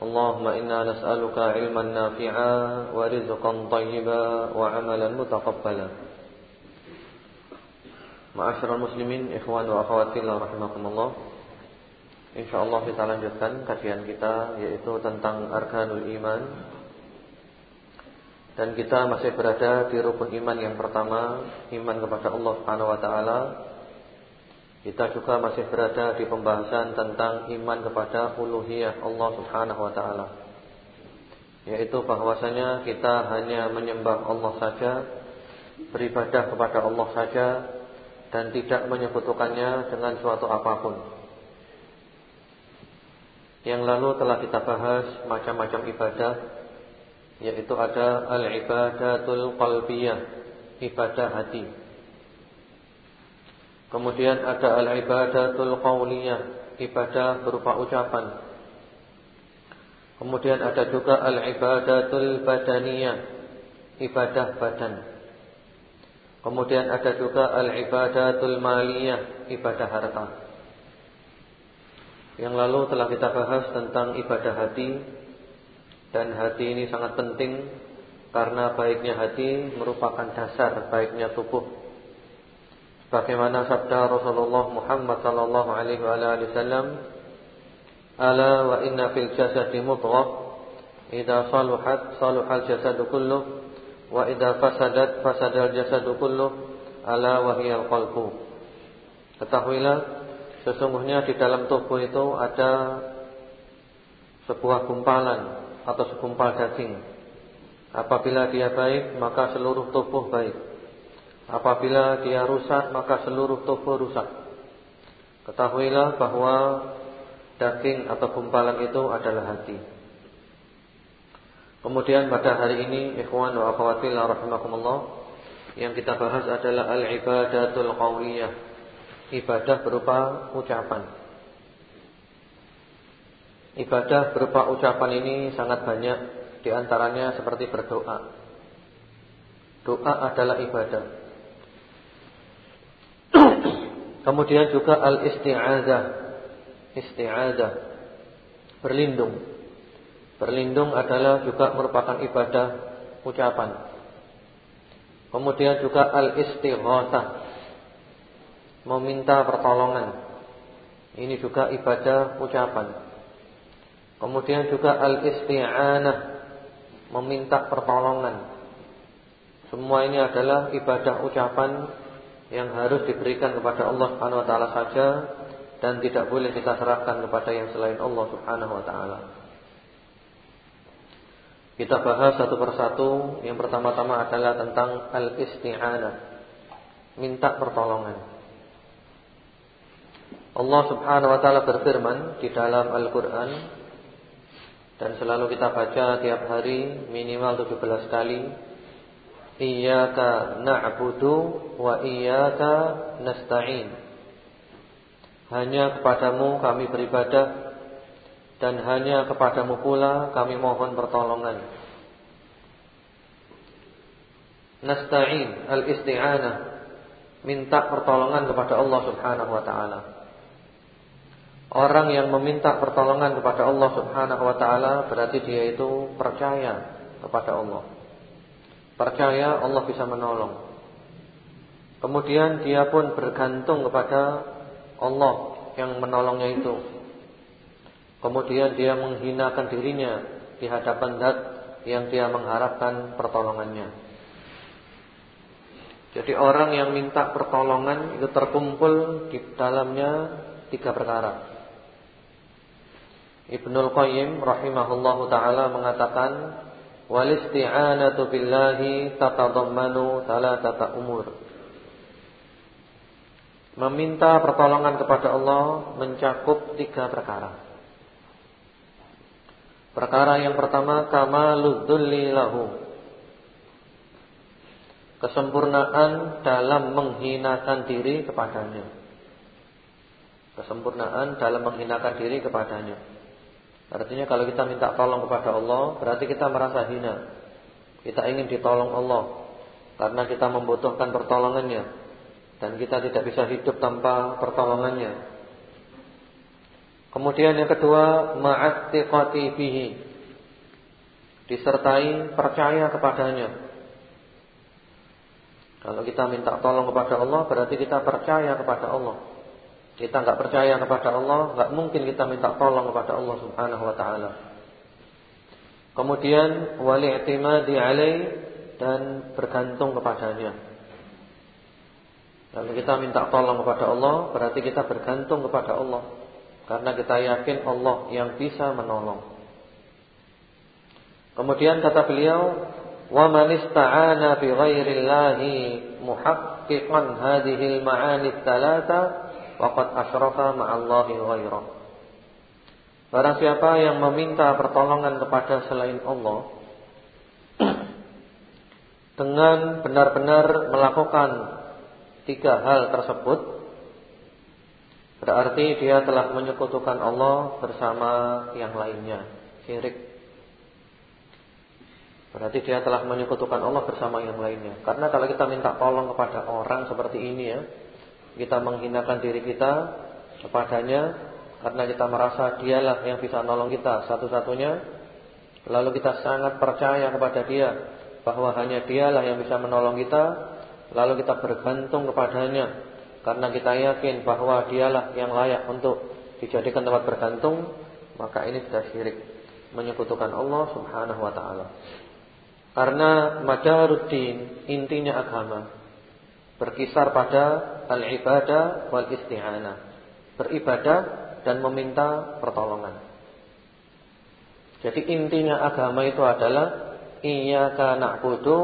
اللهم إنا نسألك علما نافعا ورزقا طيبا وعملا متقبلا معاشر المسلمين إخوان وأخوات الله رحمكم الله InsyaAllah kita lanjutkan kajian kita Yaitu tentang Arkanul Iman Dan kita masih berada di rukun iman yang pertama Iman kepada Allah Subhanahu Wa Taala. kita juga masih berada di pembahasan tentang iman kepada uluhiyah Allah Subhanahu wa taala. Yaitu bahwasanya kita hanya menyembah Allah saja, beribadah kepada Allah saja dan tidak menyebutkannya dengan suatu apa pun. Yang lalu telah kita bahas macam-macam ibadah yaitu ada al-ibadatul qalbiyah, ibadah hati. Kemudian ada al-ibadatul qawliyah, ibadah berupa ucapan. Kemudian ada juga al-ibadatul badaniyah, ibadah badan. Kemudian ada juga al-ibadatul maliyah, ibadah harta. Yang lalu telah kita bahas tentang ibadah hati dan hati ini sangat penting karena baiknya hati merupakan dasar baiknya tubuh. Bagaimana sabda Rasulullah Muhammad sallallahu alaihi wasallam, "Ala wa inna fil jasadi mudghah, idza saluhat saluhal jasadu kulluh, wa idza fasadat fasadal jasadu kulluh, ala wa hiyal qalbu." Ketahuilah sesungguhnya di dalam tubuh itu ada sebuah gumpalan atau segumpal daging. Apabila dia baik, maka seluruh tubuh baik. Apabila dia rusak maka seluruh tubuh rusak. Ketahuilah bahwa Daging atau gumpalan itu adalah hati. Kemudian pada hari ini Ikhwan wa akhwatillah rahimakumullah Yang kita bahas adalah Al-ibadatul qawliyah Ibadah berupa ucapan. Ibadah berupa ucapan ini sangat banyak Di antaranya seperti berdoa. Doa adalah ibadah Kemudian juga al-isti'adzah. Isti'adzah. Berlindung. Berlindung adalah juga merupakan ibadah ucapan. Kemudian juga al-istighatsah. Meminta pertolongan. Ini juga ibadah ucapan. Kemudian juga al-isti'anah. Meminta pertolongan. Semua ini adalah ibadah ucapan yang harus diberikan kepada Allah Subhanahu wa taala saja dan tidak boleh kita serahkan kepada yang selain Allah Subhanahu wa taala. Kita bahas satu persatu. Yang pertama-tama adalah tentang al-isti'anah. Minta pertolongan. Allah Subhanahu wa taala berfirman di dalam Al-Qur'an dan selalu kita baca tiap hari minimal 17 kali Iyyaka na'budu wa iyyaka nasta'in. Hanya kepadamu kami beribadah dan hanya kepadamu pula kami mohon pertolongan. Nasta'in al-isti'anah minta pertolongan kepada Allah Subhanahu wa taala. Orang yang meminta pertolongan kepada Allah Subhanahu wa taala berarti dia itu percaya kepada Allah. Percaya Allah bisa menolong. Kemudian dia pun bergantung kepada Allah yang menolongnya itu. Kemudian dia menghinakan dirinya di hadapan zat yang dia mengharapkan pertolongannya. Jadi orang yang minta pertolongan itu terkumpul di dalamnya tiga perkara. Ibnul Qayyim rahimahullahu taala mengatakan isti'anatu billahi tatadammanu thalathata umur. Meminta pertolongan kepada Allah mencakup tiga perkara. Perkara yang pertama kamaludzulli lahu. Kesempurnaan dalam menghinakan diri kepadanya. Kesempurnaan dalam menghinakan diri kepadanya. Artinya kalau kita minta tolong kepada Allah, berarti kita merasa hina. Kita ingin ditolong Allah karena kita membutuhkan pertolongannya dan kita tidak bisa hidup tanpa pertolongannya. Kemudian yang kedua, ma'attiqati bihi. Disertai percaya kepadanya. Kalau kita minta tolong kepada Allah, berarti kita percaya kepada Allah. Kita enggak percaya kepada Allah, enggak mungkin kita minta tolong kepada Allah Subhanahu wa taala. Kemudian wali'timadi alaih dan bergantung kepadanya. Kalau kita minta tolong kepada Allah, berarti kita bergantung kepada Allah. Karena kita yakin Allah yang bisa menolong. Kemudian kata beliau, "Wa man ista'ana bi ghairillahi muhaqqiqan hadhihi al-ma'ani ats-tsalatsa faqad asyraka ma'allahi ghairah." Barang siapa yang meminta pertolongan kepada selain Allah dengan benar-benar melakukan tiga hal tersebut Berarti dia telah menyekutukan Allah bersama yang lainnya Syirik Berarti dia telah menyekutukan Allah bersama yang lainnya Karena kalau kita minta tolong kepada orang seperti ini ya Kita menghinakan diri kita kepadanya Karena kita merasa dialah yang bisa nolong kita satu-satunya Lalu kita sangat percaya kepada dia Bahwa hanya dialah yang bisa menolong kita Lalu kita bergantung kepadanya karena kita yakin bahwa dialah yang layak untuk dijadikan tempat bergantung, maka ini sudah syirik, menyekutukan Allah Subhanahu wa taala. Karena madaruddin intinya agama berkisar pada al-ibadah wal isti'anah. Beribadah dan meminta pertolongan. Jadi intinya agama itu adalah iyyaka na'budu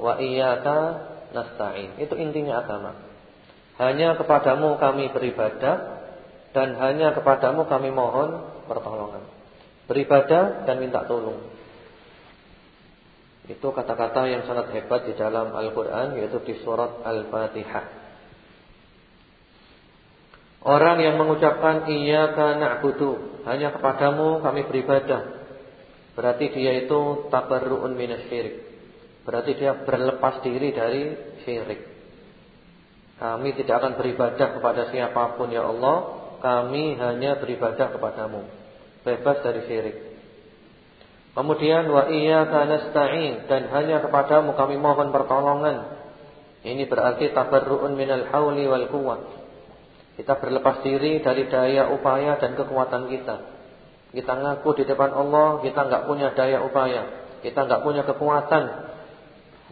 wa iyyaka nasta'in. Itu intinya agama. Hanya kepadamu kami beribadah dan hanya kepadamu kami mohon pertolongan. Beribadah dan minta tolong. Itu kata-kata yang sangat hebat di dalam Al-Quran Yaitu di surat Al-Fatihah Orang yang mengucapkan Iyaka na'budu Hanya kepadamu kami beribadah. Berarti dia itu Tabarru'un minasyirik Berarti dia berlepas diri dari syirik. Kami tidak akan beribadah kepada siapa pun ya Allah. Kami hanya beribadah kepadamu. Bebas dari syirik. Kemudian wa iyyaka nasta'in dan hanya kepadamu kami mohon pertolongan. Ini berarti tabarru'un minal hauli wal quwwah. Kita berlepas diri dari daya upaya dan kekuatan kita. Kita ngaku di depan Allah kita enggak punya daya upaya, kita enggak punya kekuatan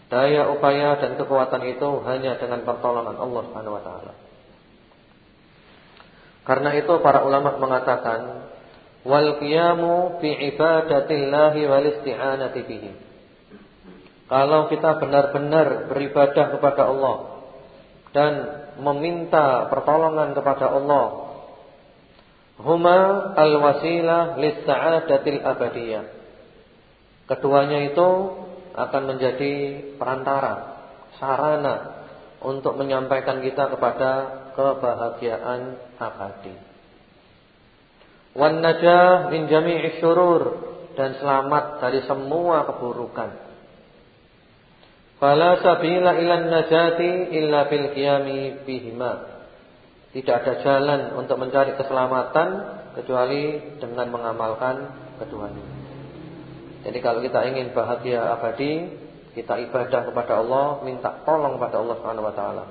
Daya upaya dan kekuatan itu hanya dengan pertolongan Allah Subhanahu wa taala. Karena itu para ulama mengatakan wal qiyamu fi ibadatillahi wal isti'anati bihi. Kalau kita benar-benar beribadah kepada Allah dan meminta pertolongan kepada Allah, huma al-wasilah lis-sa'adatil abadiyah. Keduanya itu akan menjadi perantara, sarana untuk menyampaikan kita kepada kebahagiaan abadi. Wan najah min jami'i syurur dan selamat dari semua keburukan. Fala sabila ilan najati illa bil qiyami bihima. Tidak ada jalan untuk mencari keselamatan kecuali dengan mengamalkan keduanya. Jadi kalau kita ingin bahagia abadi, kita ibadah kepada Allah, minta tolong kepada Allah Subhanahu wa.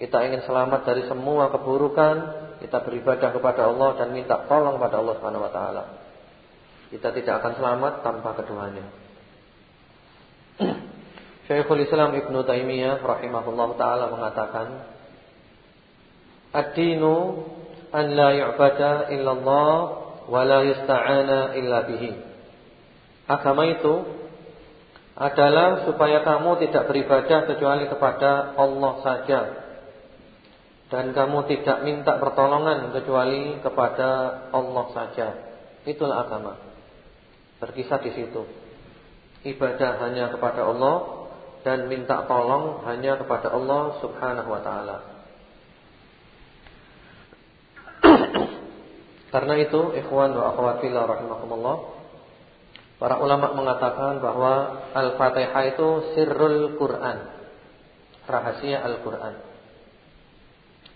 Kita ingin selamat dari semua keburukan, kita beribadah kepada Allah dan minta tolong kepada Allah Subhanahu wa. Kita tidak akan selamat tanpa keduanya. Syekhul Islam Ibn Taimiyah rahimahullah taala mengatakan Ad-dinu an la yu'bada illallah wa la yusta'ana illa bihi. Agama itu adalah supaya kamu tidak beribadah kecuali kepada Allah saja. Dan kamu tidak minta pertolongan kecuali kepada Allah saja. Itulah agama. Berkisah di situ. Ibadah hanya kepada Allah dan minta tolong hanya kepada Allah Subhanahu wa taala. Karena itu, ikhwan wa akhwat fillah rahimakumullah, para ulama mengatakan bahwa Al-Fatihah itu sirrul Quran. Rahasia Al-Qur'an.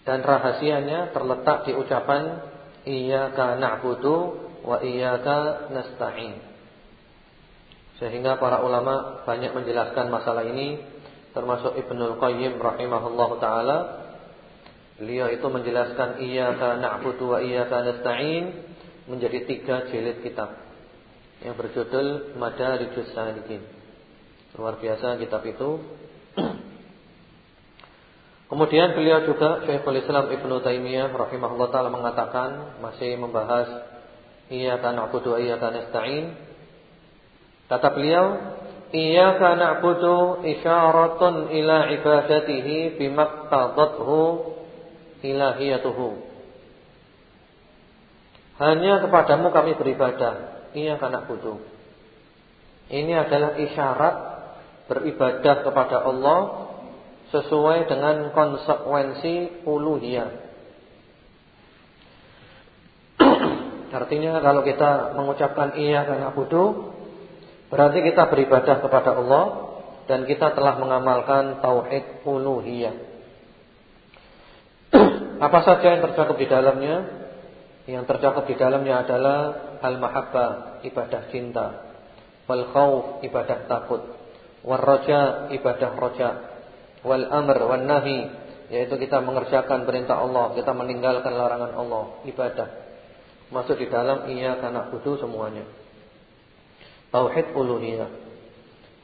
Dan rahasianya terletak di ucapan iyyaka na'budu wa iyyaka nasta'in. Sehingga para ulama banyak menjelaskan masalah ini termasuk Ibnul Qayyim rahimahullahu taala. Beliau itu menjelaskan iyyaka na'budu wa iyyaka nasta'in menjadi tiga jilid kitab yang berjudul Madarijus Salikin. Luar biasa kitab itu. Kemudian beliau juga Syekhul Islam Ibnu Taimiyah rahimahullah taala mengatakan masih membahas iyyaka na'budu wa iyyaka nasta'in Kata beliau, Iyyaka na'budu isyaratun ila ibadatihi bimaktadathu ilahiyatuhu. Hanya kepadamu kami beribadah. Iyyaka na'budu. Ini adalah isyarat beribadah kepada Allah sesuai dengan konsekuensi uluhiyah. Artinya kalau kita mengucapkan iya karena butuh Berarti kita beribadah kepada Allah dan kita telah mengamalkan tauhid uluhiyah. Apa saja yang tercakup di dalamnya? Yang tercakup di dalamnya adalah al-mahabbah, ibadah cinta, wal khauf, ibadah takut, wal raja, ibadah roja, wal amr, wal nahi, yaitu kita mengerjakan perintah Allah, kita meninggalkan larangan Allah, ibadah. Masuk di dalam iya karena butuh semuanya tauhid uluhiyah.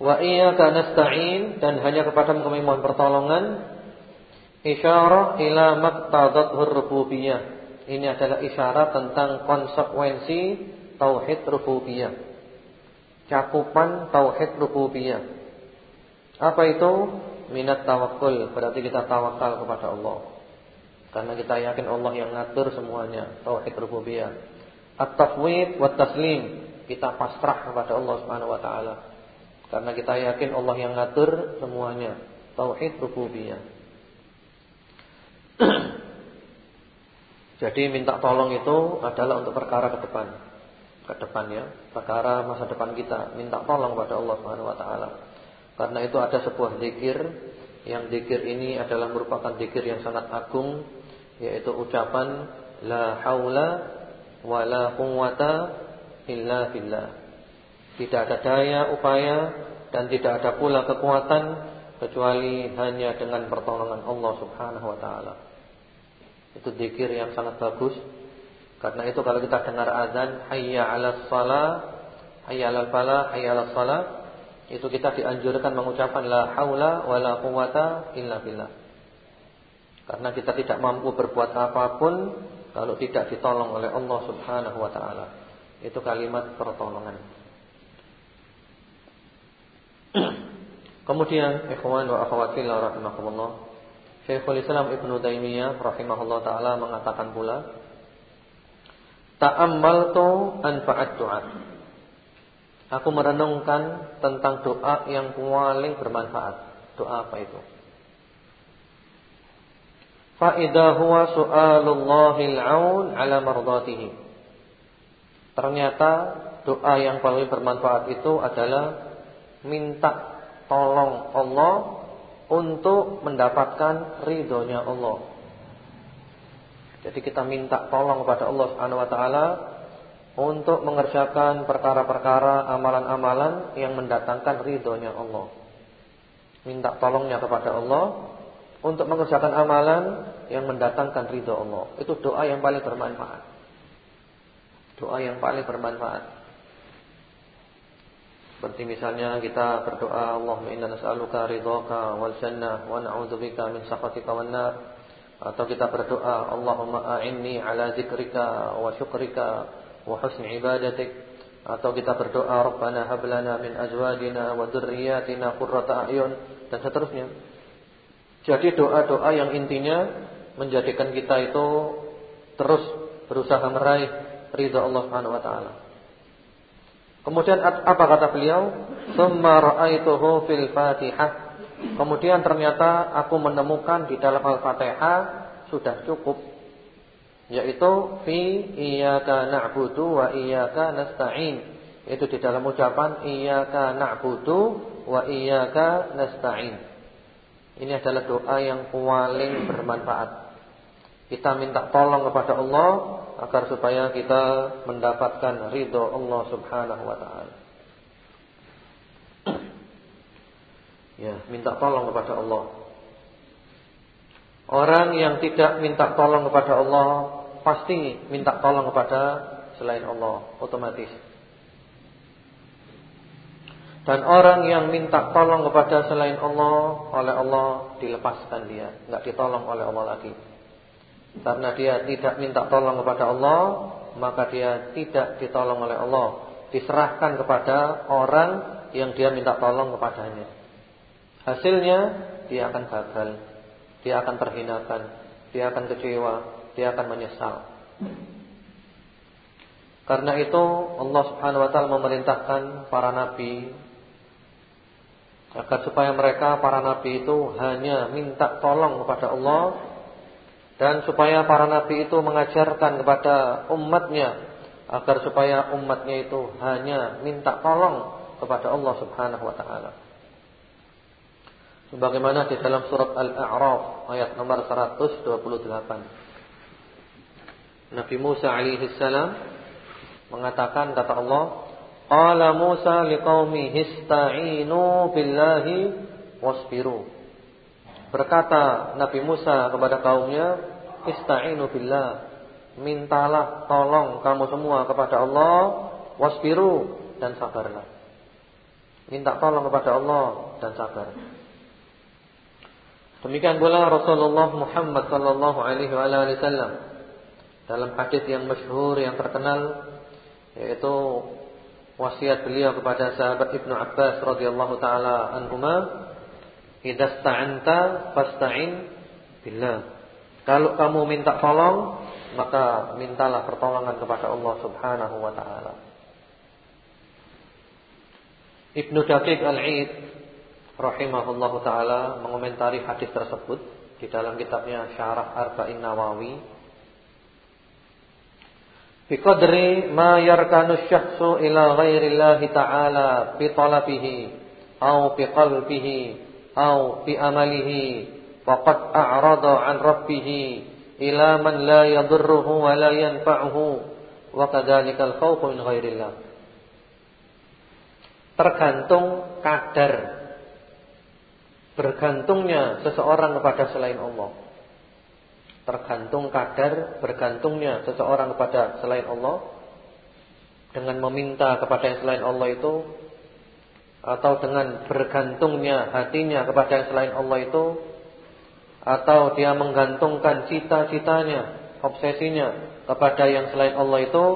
Wa iyyaka nasta'in dan hanya kepadamu kami mohon pertolongan. Isyarah ila maqtadathur rububiyah. Ini adalah isyarat tentang konsekuensi tauhid rububiyah. Cakupan tauhid rububiyah. Apa itu? Minat tawakul, berarti kita tawakal kepada Allah. Karena kita yakin Allah yang ngatur semuanya, tauhid rububiyah. At-tafwid wa taslim, kita pasrah kepada Allah Subhanahu wa taala. Karena kita yakin Allah yang ngatur semuanya. Tauhid rububiyah. Jadi minta tolong itu adalah untuk perkara ke depan. Ke depan ya, perkara masa depan kita, minta tolong kepada Allah Subhanahu wa taala. Karena itu ada sebuah zikir yang zikir ini adalah merupakan zikir yang sangat agung yaitu ucapan la haula wala quwwata illa billah. Tidak ada daya upaya dan tidak ada pula kekuatan kecuali hanya dengan pertolongan Allah Subhanahu wa taala. Itu zikir yang sangat bagus. Karena itu kalau kita dengar azan hayya 'alas shalah, hayya 'alal falah, hayya 'alas shalah, itu kita dianjurkan mengucapkan la haula wala quwata illa billah. Karena kita tidak mampu berbuat apa pun kalau tidak ditolong oleh Allah Subhanahu wa taala. Itu kalimat pertolongan. Kemudian ikhwan wa akhwat fillah rahimakumullah, Syekhul Islam Ibnu Taimiyah rahimahullah taala mengatakan pula, Ta'ammaltu anfa'at doa. Aku merenungkan tentang doa yang paling bermanfaat. Doa apa itu? Fa idza huwa su'alullahil 'aun 'ala mardatihi. Ternyata doa yang paling bermanfaat itu adalah minta tolong Allah untuk mendapatkan ridhonya Allah. Jadi kita minta tolong kepada Allah Subhanahu wa taala untuk mengerjakan perkara-perkara amalan-amalan yang mendatangkan ridhonya Allah. Minta tolongnya kepada Allah untuk mengerjakan amalan yang mendatangkan ridho Allah. Itu doa yang paling bermanfaat. Doa yang paling bermanfaat. Seperti misalnya kita berdoa Allahumma inna nas'aluka ridhaka wal jannah wa na'udzubika min sakhatika wan nar atau kita berdoa Allahumma a'inni ala zikrika wa syukrika wa husni ibadatik atau kita berdoa Rabbana hab lana min azwajina wa dzurriyyatina qurrata a'yun dan seterusnya. Jadi doa-doa yang intinya menjadikan kita itu terus berusaha meraih ridha Allah Subhanahu wa taala. Kemudian apa kata beliau? Tsumma ra'aituhu fil Fatihah. Kemudian ternyata aku menemukan di dalam Al-Fatihah sudah cukup yaitu fi iyyaka na'budu wa iyyaka nasta'in. Itu di dalam ucapan iyyaka na'budu wa iyyaka nasta'in. Ini adalah doa yang paling bermanfaat. Kita minta tolong kepada Allah agar supaya kita mendapatkan ridho Allah Subhanahu wa taala. Ya, minta tolong kepada Allah. Orang yang tidak minta tolong kepada Allah pasti minta tolong kepada selain Allah otomatis. Dan orang yang minta tolong kepada selain Allah oleh Allah dilepaskan dia, enggak ditolong oleh Allah lagi. Karena dia tidak minta tolong kepada Allah Maka dia tidak ditolong oleh Allah. Diserahkan kepada orang yang dia minta tolong kepadanya. Hasilnya dia akan gagal. Dia akan terhinakan. Dia akan kecewa. Dia akan menyesal. Karena itu Allah subhanahu wa ta'ala memerintahkan para nabi Agar supaya mereka para nabi itu hanya minta tolong kepada Allah dan supaya para nabi itu mengajarkan kepada umatnya agar supaya umatnya itu hanya minta tolong kepada Allah Subhanahu wa taala. Sebagaimana di dalam surat Al-A'raf ayat nomor 128. Nabi Musa alaihi salam mengatakan kata Allah, "Qala Musa liqaumihi ista'inu billahi wasbiru." Berkata Nabi Musa kepada kaumnya, "Ista'inu billah." Mintalah tolong kamu semua kepada Allah, wasbiru dan sabarlah. Minta tolong kepada Allah dan sabar. Demikian pula Rasulullah Muhammad sallallahu alaihi wasallam dalam hadis yang masyhur yang terkenal yaitu wasiat beliau kepada sahabat Ibnu Abbas radhiyallahu taala anhuma Idza sta'anta fasta'in billah. Kalau kamu minta tolong, maka mintalah pertolongan kepada Allah Subhanahu wa taala. Ibnu Daqiq Al-Aid rahimahullahu taala mengomentari hadis tersebut di dalam kitabnya Syarah Arba'in Nawawi. Biqadri ma yarkanu syakhsu ila ghairillahi ta'ala bi talabihi au bi qalbihi au fi amalihi faqad a'rada an rabbih ila man la yadhurruhu wa la yanfa'uhu wa kadzalikal khawfu min ghairillah tergantung kadar. Bergantungnya seseorang kepada selain Allah. Tergantung kadar bergantungnya seseorang kepada selain Allah. Dengan meminta kepada yang selain Allah itu atau dengan bergantungnya hatinya kepada yang selain Allah itu atau dia menggantungkan cita-citanya, obsesinya kepada yang selain Allah itu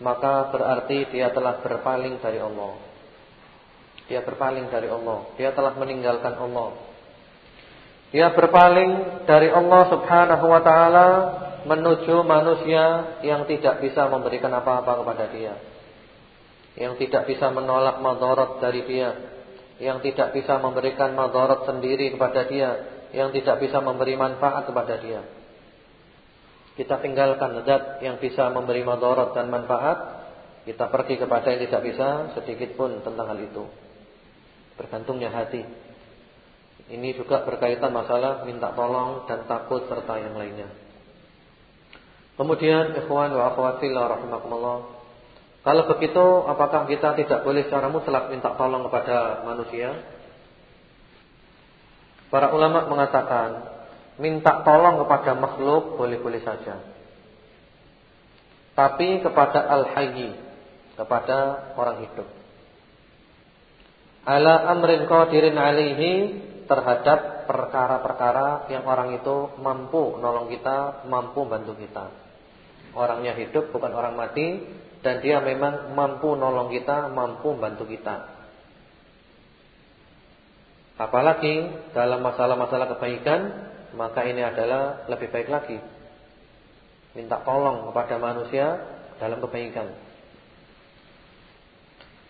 maka berarti dia telah berpaling dari Allah. Dia berpaling dari Allah, dia telah meninggalkan Allah. Dia berpaling dari Allah Subhanahu wa taala menuju manusia yang tidak bisa memberikan apa-apa kepada dia yang tidak bisa menolak madarat dari dia, yang tidak bisa memberikan madarat sendiri kepada dia, yang tidak bisa memberi manfaat kepada dia. Kita tinggalkan zat yang bisa memberi madarat dan manfaat, kita pergi kepada yang tidak bisa sedikit pun tentang hal itu. Bergantungnya hati. Ini juga berkaitan masalah minta tolong dan takut serta yang lainnya. Kemudian ikhwan wa akhwat fillah rahimakumullah kalau begitu, apakah kita tidak boleh secara mutlak minta tolong kepada manusia? Para ulama mengatakan, minta tolong kepada makhluk boleh-boleh saja. Tapi kepada al-hayy, kepada orang hidup. ala amrin qadirin alaihi terhadap perkara-perkara yang orang itu mampu nolong kita, mampu bantu kita. Orangnya hidup bukan orang mati dan dia memang mampu nolong kita, mampu bantu kita. Apalagi dalam masalah-masalah kebaikan, maka ini adalah lebih baik lagi. Minta tolong kepada manusia dalam kebaikan.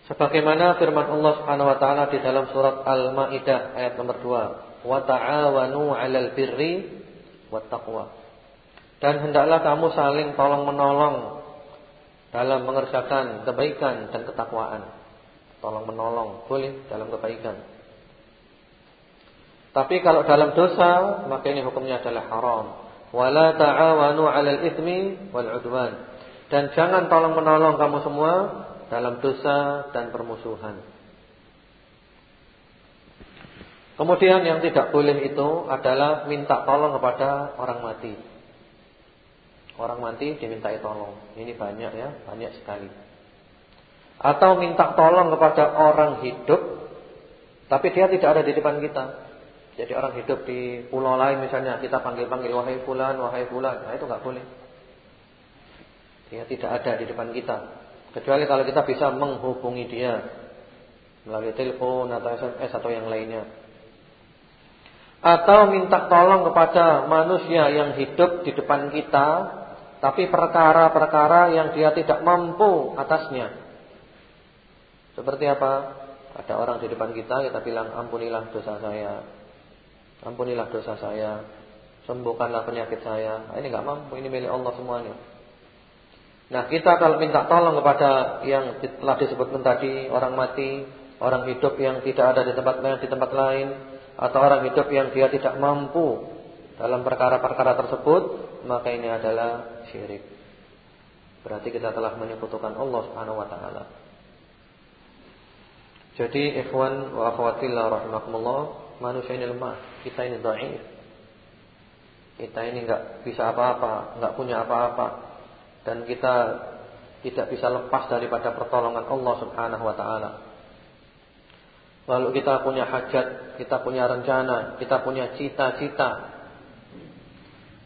Sebagaimana firman Allah Subhanahu wa taala di dalam surat Al-Maidah ayat nomor 2, "Wa ta'awanu 'alal birri wat taqwa." Dan hendaklah kamu saling tolong-menolong dalam mengerjakan kebaikan dan ketakwaan. Tolong-menolong boleh dalam kebaikan. Tapi kalau dalam dosa, maka ini hukumnya adalah haram. Wala ta'awanu 'alal itsmi wal 'udwan. Dan jangan tolong-menolong kamu semua dalam dosa dan permusuhan. Kemudian yang tidak boleh itu adalah minta tolong kepada orang mati. Orang mati dimintai tolong. Ini banyak ya, banyak sekali. Atau minta tolong kepada orang hidup tapi dia tidak ada di depan kita. Jadi orang hidup di pulau lain misalnya kita panggil-panggil wahai fulan, wahai fulan. Nah itu nggak boleh. Dia tidak ada di depan kita. Kecuali kalau kita bisa menghubungi dia melalui telepon atau SMS atau yang lainnya. Atau minta tolong kepada manusia yang hidup di depan kita, tapi perkara-perkara yang dia tidak mampu atasnya. Seperti apa? Ada orang di depan kita, kita bilang ampunilah dosa saya. Ampunilah dosa saya. Sembuhkanlah penyakit saya. Nah, ini nggak mampu, ini milik Allah semuanya. Nah kita kalau minta tolong kepada yang telah disebutkan tadi orang mati, orang hidup yang tidak ada di tempat lain, di tempat lain, atau orang hidup yang dia tidak mampu dalam perkara-perkara tersebut, maka ini adalah syirik. Berarti kita telah menyekutukan Allah Subhanahu wa taala. Jadi ikhwan wa akhwatillah rahimakumullah, manusia ini lemah, kita ini dhaif. Kita ini enggak bisa apa-apa, enggak punya apa-apa dan kita tidak bisa lepas daripada pertolongan Allah Subhanahu wa taala. Lalu kita punya hajat, kita punya rencana, kita punya cita-cita.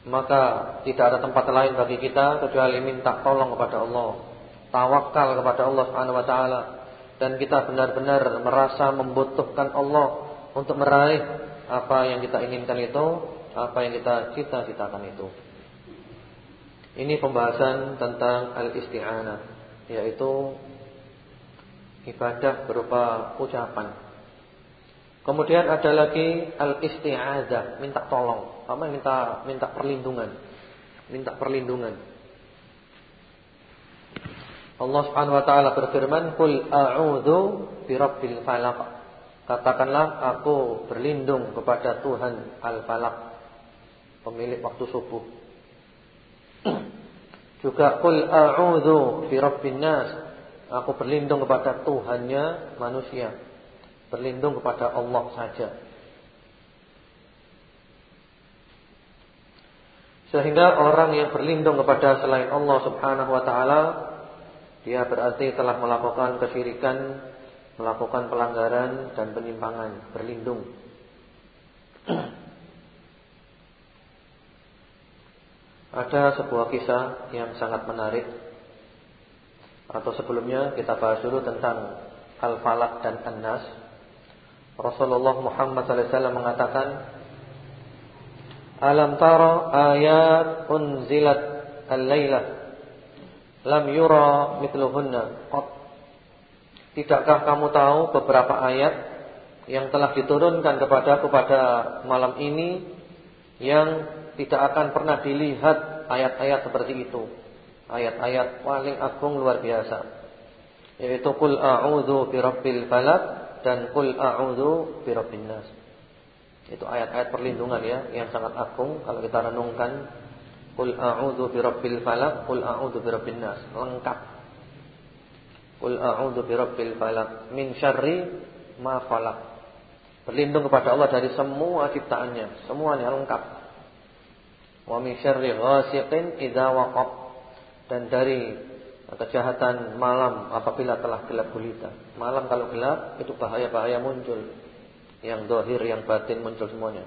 Maka tidak ada tempat lain bagi kita kecuali minta tolong kepada Allah. Tawakal kepada Allah Subhanahu wa taala dan kita benar-benar merasa membutuhkan Allah untuk meraih apa yang kita inginkan itu, apa yang kita cita-citakan itu. Ini pembahasan tentang al-isti'anah yaitu ibadah berupa ucapan. Kemudian ada lagi al-isti'adzah, minta tolong, apa minta minta perlindungan. Minta perlindungan. Allah Subhanahu wa taala berfirman, "Qul a'udzu birabbil falaq." Katakanlah aku berlindung kepada Tuhan Al-Falaq, pemilik waktu subuh. Juga qul a'udzu bi rabbin nas. Aku berlindung kepada Tuhannya manusia. Berlindung kepada Allah saja. Sehingga orang yang berlindung kepada selain Allah Subhanahu wa taala dia berarti telah melakukan kesyirikan, melakukan pelanggaran dan penyimpangan, berlindung. Ada sebuah kisah yang sangat menarik Atau sebelumnya kita bahas dulu tentang Al-Falaq dan An-Nas Rasulullah Muhammad SAW mengatakan Alam tara ayat unzilat al-laylah Lam yura mitluhunna Qat Tidakkah kamu tahu beberapa ayat Yang telah diturunkan kepada kepada malam ini Yang tidak akan pernah dilihat ayat-ayat seperti itu. Ayat-ayat paling agung luar biasa. Yaitu qul a'udzu birabbil falaq dan qul a'udzu birabbin nas. Itu ayat-ayat perlindungan ya yang sangat agung kalau kita renungkan qul a'udzu birabbil falaq, qul a'udzu birabbin nas. Lengkap. Qul a'udzu birabbil falaq min syarri ma falaq. Berlindung kepada Allah dari semua ciptaannya, semuanya lengkap wa min syarri ghasiqin idza waqab dan dari kejahatan malam apabila telah gelap gulita. Malam kalau gelap itu bahaya-bahaya muncul. Yang dohir, yang batin muncul semuanya.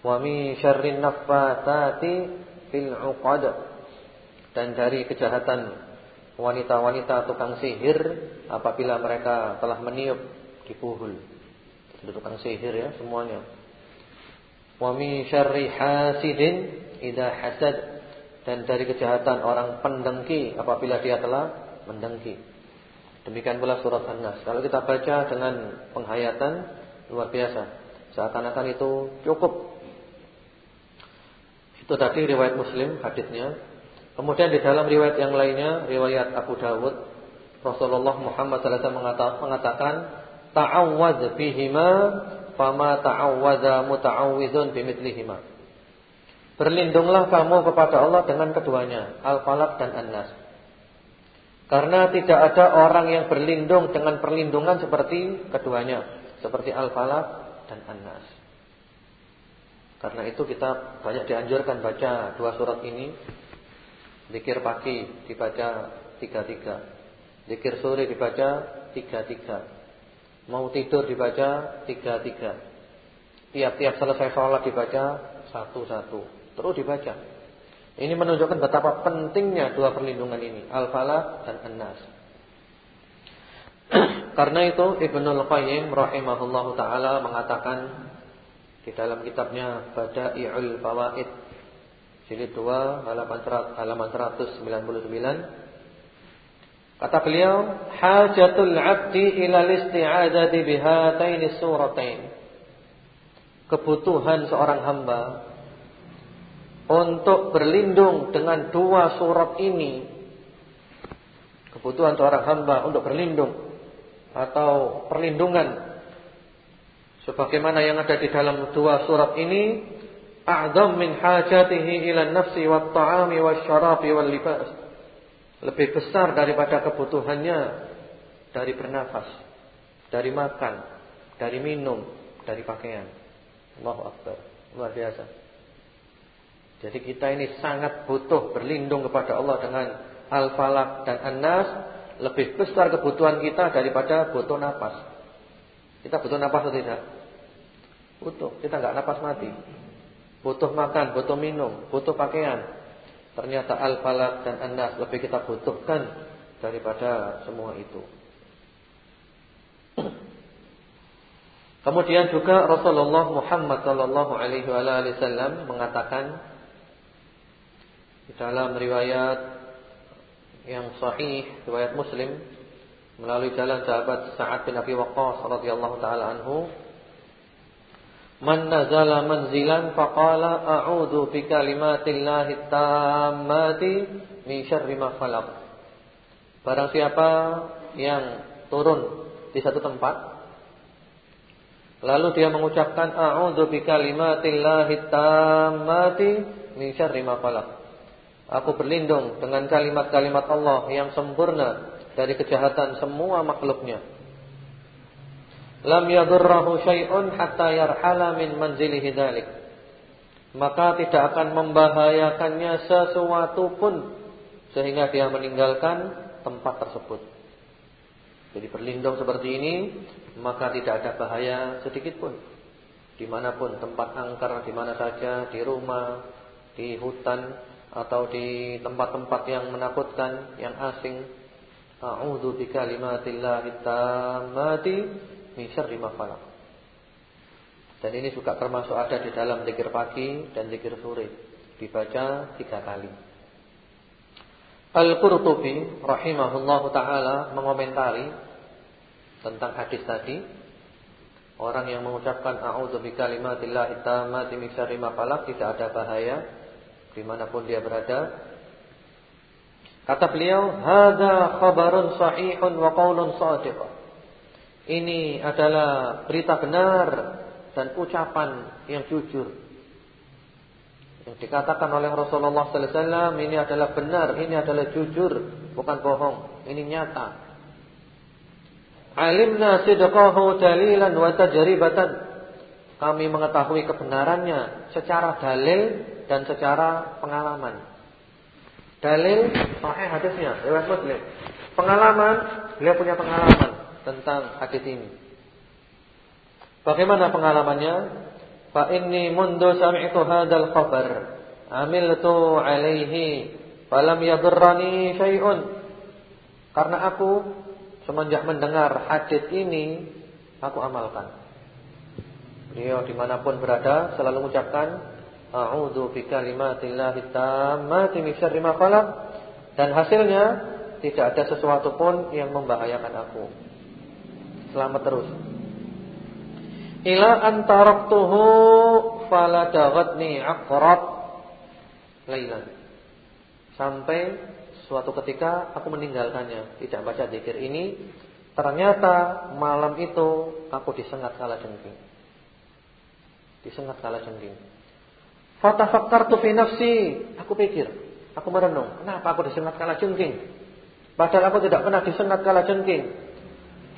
Wa min syarrin fil 'uqad. Dan dari kejahatan wanita-wanita tukang sihir apabila mereka telah meniup di puhul. Itu tukang sihir ya semuanya. Wa min syarri hasidin idza hasad dan dari kejahatan orang pendengki apabila dia telah mendengki. Demikian pula surat An-Nas. Kalau kita baca dengan penghayatan luar biasa, seakan-akan itu cukup. Itu tadi riwayat Muslim hadisnya. Kemudian di dalam riwayat yang lainnya, riwayat Abu Dawud, Rasulullah Muhammad SAW mengatakan, "Ta'awwadz bihima fama ta'awwadza muta'awwidzun bimithlihima." Berlindunglah kamu kepada Allah dengan keduanya, Al-Falaq dan An-Nas. Karena tidak ada orang yang berlindung dengan perlindungan seperti keduanya, seperti Al-Falaq dan An-Nas. Karena itu kita banyak dianjurkan baca dua surat ini. Zikir pagi dibaca tiga-tiga. Zikir sore dibaca tiga-tiga. Mau tidur dibaca tiga-tiga. Tiap-tiap selesai sholat dibaca satu-satu. Terus dibaca. Ini menunjukkan betapa pentingnya dua perlindungan ini, Al-Falaq dan An-Nas. Karena itu Ibnul Qayyim rahimahullahu taala mengatakan di dalam kitabnya Bada'iul Fawaid jilid 2 halaman 199 kata beliau hajatul 'abdi ila isti'adati bihataini suratain kebutuhan seorang hamba untuk berlindung dengan dua surat ini. Kebutuhan seorang hamba untuk berlindung atau perlindungan. Sebagaimana yang ada di dalam dua surat ini a'zam min hajatihi ila nafsi wat ta'ami wasyarabi wal libas. Lebih besar daripada kebutuhannya dari bernafas dari makan dari minum dari pakaian. Allahu akbar. Luar biasa jadi kita ini sangat butuh berlindung kepada Allah dengan Al-Falaq dan An-Nas lebih besar kebutuhan kita daripada butuh napas. Kita butuh napas atau tidak? Butuh. Kita nggak napas mati. Butuh makan, butuh minum, butuh pakaian. Ternyata Al-Falaq dan An-Nas lebih kita butuhkan daripada semua itu. Kemudian juga Rasulullah Muhammad sallallahu alaihi wasallam mengatakan dalam riwayat yang sahih, riwayat Muslim melalui jalan sahabat Sa'ad bin Abi Waqqas radhiyallahu taala anhu, "Man nazala manzilan faqala a'udzu bi kalimatillahi tammati min syarri ma khalaq." Barang siapa yang turun di satu tempat lalu dia mengucapkan a'udzu bi tammati min syarri ma khalaq. Aku berlindung dengan kalimat-kalimat Allah yang sempurna dari kejahatan semua makhluknya. Lam yadurrahu syai'un hatta yarhala min manzilihi dzalik. Maka tidak akan membahayakannya sesuatu pun sehingga dia meninggalkan tempat tersebut. Jadi berlindung seperti ini maka tidak ada bahaya sedikit pun. Di mana pun tempat angker, di mana saja, di rumah, di hutan, atau di tempat-tempat yang menakutkan, yang asing. A'udzu bikalimatillahi tammati min syarri ma khalaq. Dan ini juga termasuk ada di dalam zikir pagi dan zikir sore. Dibaca tiga kali. Al-Qurtubi rahimahullahu taala mengomentari tentang hadis tadi. Orang yang mengucapkan a'udzu bikalimatillahi tammati min syarri ma khalaq tidak ada bahaya di mana pun dia berada. Kata beliau, "Hadza khabarun sahihun wa qaulun shadiq." Ini adalah berita benar dan ucapan yang jujur. Yang dikatakan oleh Rasulullah sallallahu alaihi wasallam ini adalah benar, ini adalah jujur, bukan bohong. Ini nyata. Alimna sidqahu dalilan wa tajribatan. Kami mengetahui kebenarannya secara dalil dan secara pengalaman. Dalil sahih hadisnya riwayat Muslim. Pengalaman, beliau punya pengalaman tentang hadis ini. Bagaimana pengalamannya? Fa inni mundu sami'tu hadzal khabar amiltu alaihi falam yadurrani syai'un. Karena aku semenjak mendengar hadis ini aku amalkan. Beliau di mana pun berada selalu mengucapkan A'udzu bikalimatillahi tammati min syarri ma khalaq dan hasilnya tidak ada sesuatu pun yang membahayakan aku. Selamat terus. Ila antaraktuhu fala dagatni aqrab lailan. Sampai suatu ketika aku meninggalkannya, tidak baca zikir ini, ternyata malam itu aku disengat kala jengking. Disengat kala jengking. Fatafakkartu fi nafsi, aku pikir, aku merenung, kenapa aku disengat kala jengking? Padahal aku tidak pernah disengat kala jengking.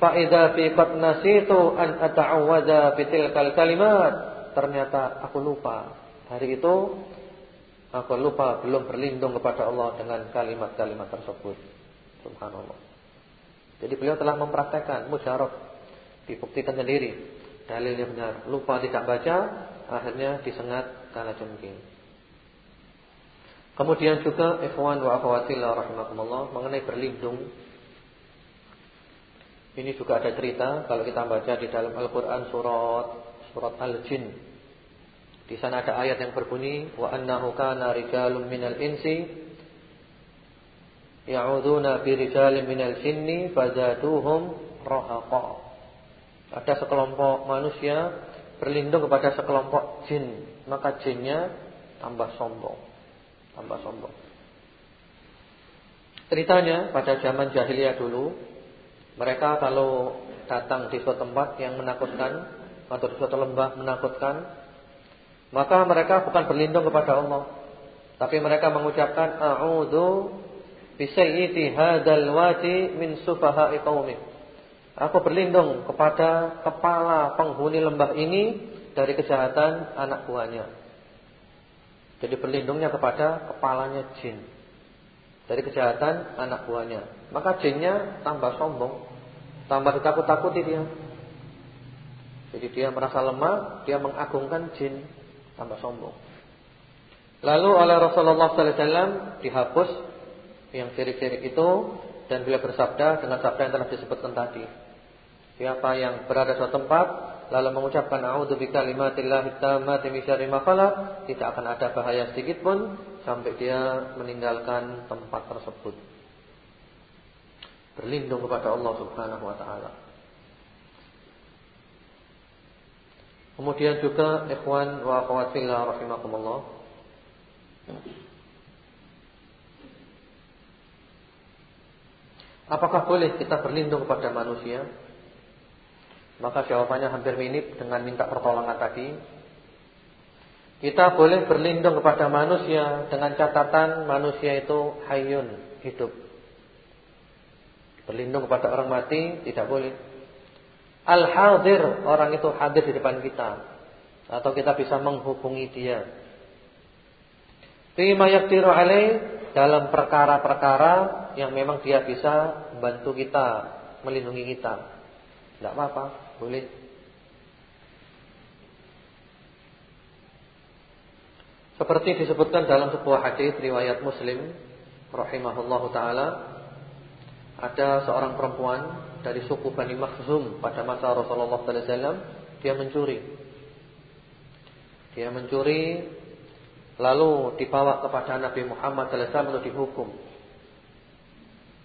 Faida fi qad nasitu an ata'awwadza bitilkal kalimat. Ternyata aku lupa. Hari itu aku lupa belum berlindung kepada Allah dengan kalimat-kalimat tersebut. Subhanallah. Jadi beliau telah mempraktekkan mujarab dibuktikan sendiri. Dalilnya benar. Lupa tidak baca, akhirnya disengat kala jengking. Kemudian juga ikhwan wa akhwatillah rahimakumullah mengenai berlindung ini juga ada cerita kalau kita baca di dalam Al-Qur'an surat surat Al-Jin. Di sana ada ayat yang berbunyi wa annahu kana rijalun minal insi ya'uduna bi rijalin minal jinni fazaduhum rahaqa. Ada sekelompok manusia berlindung kepada sekelompok jin, maka jinnya tambah sombong. Tambah sombong. Ceritanya pada zaman jahiliyah dulu mereka kalau datang di suatu tempat yang menakutkan atau di suatu lembah menakutkan, maka mereka bukan berlindung kepada Allah, tapi mereka mengucapkan a'udzu bisayyidi hadzal wadi min sufaha'i qaumi. Aku berlindung kepada kepala penghuni lembah ini dari kejahatan anak buahnya. Jadi berlindungnya kepada kepalanya jin dari kejahatan anak buahnya. Maka jinnya tambah sombong, tambah ditakut-takuti dia. Jadi dia merasa lemah, dia mengagungkan jin, tambah sombong. Lalu oleh Rasulullah sallallahu alaihi wasallam dihapus yang sirik-sirik itu dan beliau bersabda dengan sabda yang telah disebutkan tadi. Siapa yang berada di suatu tempat lalu mengucapkan a'udzu bikalimatillahi tammati min syarri ma khalaq, tidak akan ada bahaya sedikit pun sampai dia meninggalkan tempat tersebut. Berlindung kepada Allah Subhanahu wa taala. Kemudian juga ikhwan wa akhwat fillah rahimakumullah. Apakah boleh kita berlindung kepada manusia? Maka jawabannya hampir mirip dengan minta pertolongan tadi. Kita boleh berlindung kepada manusia dengan catatan manusia itu hayun, hidup. Berlindung kepada orang mati tidak boleh. Al-hadir, orang itu hadir di depan kita. Atau kita bisa menghubungi dia. Fima yaktiru alaih dalam perkara-perkara yang memang dia bisa bantu kita, melindungi kita. Tidak apa-apa. Boleh. Seperti disebutkan dalam sebuah hadis riwayat Muslim rahimahullahu taala ada seorang perempuan dari suku Bani Makhzum pada masa Rasulullah wasallam dia mencuri. Dia mencuri lalu dibawa kepada Nabi Muhammad sallallahu alaihi untuk dihukum.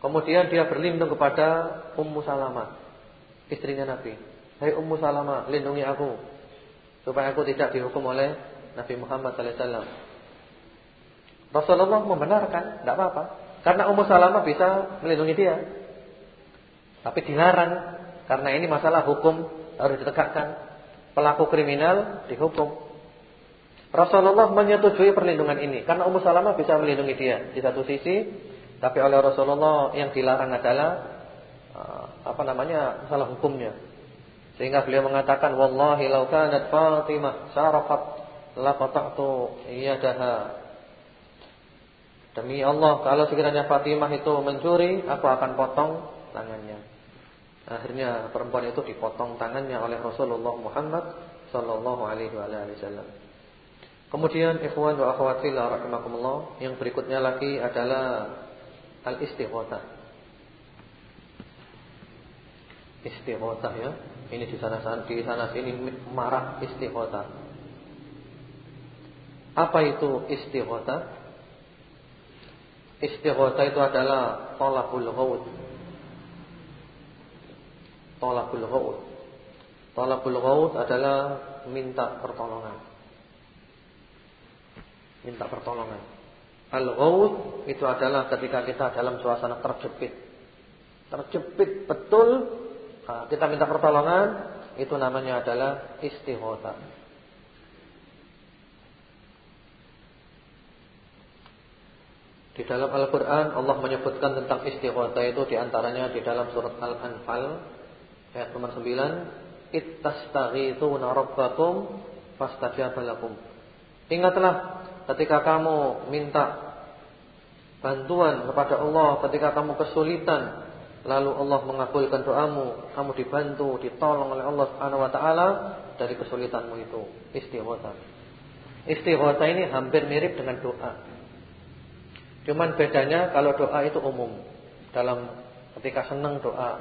Kemudian dia berlindung kepada Ummu Salamah, istrinya Nabi. Hai Ummu Salamah, lindungi aku supaya aku tidak dihukum oleh Nabi Muhammad sallallahu alaihi wasallam. Rasulullah membenarkan, tidak apa-apa. Karena Ummu Salamah bisa melindungi dia. Tapi dilarang karena ini masalah hukum harus ditegakkan. Pelaku kriminal dihukum. Rasulullah menyetujui perlindungan ini karena Ummu Salamah bisa melindungi dia di satu sisi, tapi oleh Rasulullah yang dilarang adalah eh, apa namanya? masalah hukumnya. Sehingga beliau mengatakan wallahi law kanat Fatimah syaraqat laqata'tu yadaha. Demi Allah, kalau sekiranya Fatimah itu mencuri, aku akan potong tangannya. Akhirnya perempuan itu dipotong tangannya oleh Rasulullah Muhammad sallallahu alaihi wasallam. Kemudian ikhwan wa akhwat fillah rahimakumullah, yang berikutnya lagi adalah al-istighatsah. Istighatsah ya. Ini di sana sana di sana sini marah istighatsah. Apa itu istighatsah? Istighosa itu adalah tolakul ghaud. Tolakul ghaud. Tolakul ghaud adalah minta pertolongan. Minta pertolongan. Al-ghaud itu adalah ketika kita dalam suasana terjepit. Terjepit betul, kita minta pertolongan, itu namanya adalah istighosa. Di dalam Al-Quran Allah menyebutkan tentang istighosa itu di antaranya di dalam surat Al-Anfal ayat nomor 9 ittastaghithuna rabbakum fastajaba lakum. Ingatlah ketika kamu minta bantuan kepada Allah ketika kamu kesulitan lalu Allah mengabulkan doamu, kamu dibantu, ditolong oleh Allah Subhanahu wa taala dari kesulitanmu itu. Istighosa. Istighosa ini hampir mirip dengan doa. Cuman bedanya kalau doa itu umum. Dalam ketika senang doa,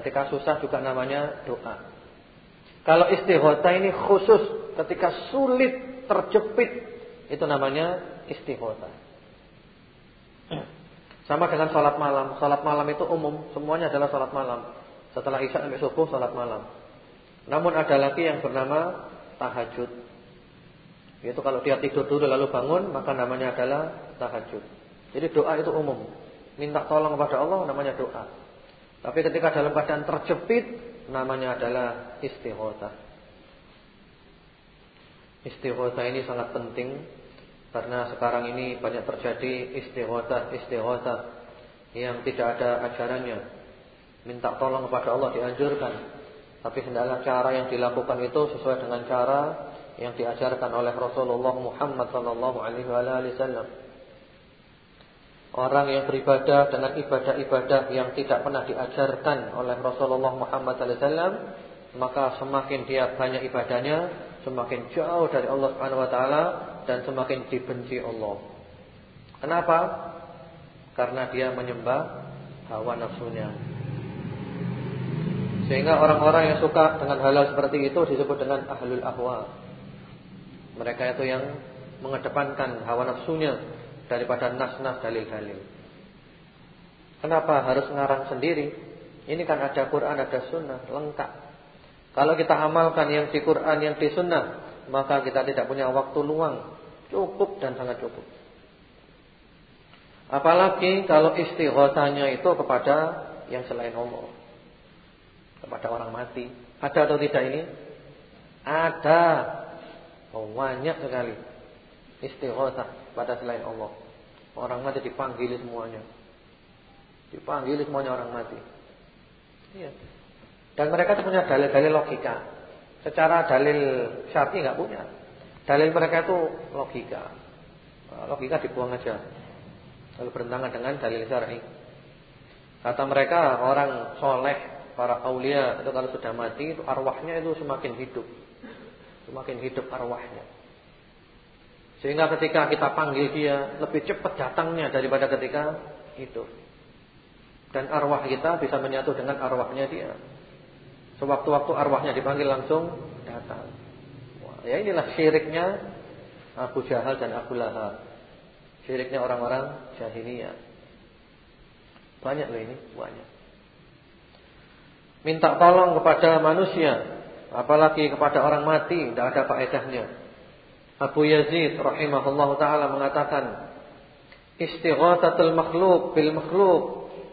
ketika susah juga namanya doa. Kalau istighosa ini khusus ketika sulit terjepit itu namanya istighosa. Sama dengan sholat malam. Sholat malam itu umum, semuanya adalah sholat malam. Setelah isya sampai subuh sholat malam. Namun ada lagi yang bernama tahajud. Yaitu kalau dia tidur dulu lalu bangun maka namanya adalah tahajud. Jadi doa itu umum. Minta tolong kepada Allah namanya doa. Tapi ketika dalam keadaan terjepit namanya adalah istighosa. Istighosa ini sangat penting karena sekarang ini banyak terjadi istighosa yang tidak ada ajarannya. Minta tolong kepada Allah dianjurkan. Tapi hendaklah cara yang dilakukan itu sesuai dengan cara yang diajarkan oleh Rasulullah Muhammad wasallam. Orang yang beribadah dengan ibadah-ibadah yang tidak pernah diajarkan oleh Rasulullah Muhammad SAW, maka semakin dia banyak ibadahnya, semakin jauh dari Allah Subhanahu Wa Taala dan semakin dibenci Allah. Kenapa? Karena dia menyembah hawa nafsunya. Sehingga orang-orang yang suka dengan hal-hal seperti itu disebut dengan ahlul ahwa. Mereka itu yang mengedepankan hawa nafsunya daripada nas-nas dalil-dalil. Kenapa harus ngarang sendiri? Ini kan ada Quran, ada sunnah, lengkap. Kalau kita amalkan yang di Quran, yang di sunnah, maka kita tidak punya waktu luang. Cukup dan sangat cukup. Apalagi kalau istighosanya itu kepada yang selain Allah. Kepada orang mati. Ada atau tidak ini? Ada. Oh, banyak sekali. Istighosah pada selain Allah. Orang mati dipanggil semuanya. Dipanggil semuanya orang mati. Iya. Dan mereka punya dalil-dalil logika. Secara dalil syar'i nggak punya. Dalil mereka itu logika. Nah, logika dibuang aja. Lalu bertentangan dengan dalil syar'i. Kata mereka orang soleh, para aulia itu kalau sudah mati itu arwahnya itu semakin hidup. Semakin hidup arwahnya. Sehingga ketika kita panggil dia lebih cepat datangnya daripada ketika itu. Dan arwah kita bisa menyatu dengan arwahnya dia. Sewaktu-waktu arwahnya dipanggil langsung datang. Wah, ya inilah syiriknya Abu Jahal dan Abu Lahab. Syiriknya orang-orang jahiliyah. Banyak loh ini, banyak. Minta tolong kepada manusia, apalagi kepada orang mati, tidak ada faedahnya. Abu Yazid rahimahullah taala mengatakan istighatsatul makhluk bil makhluk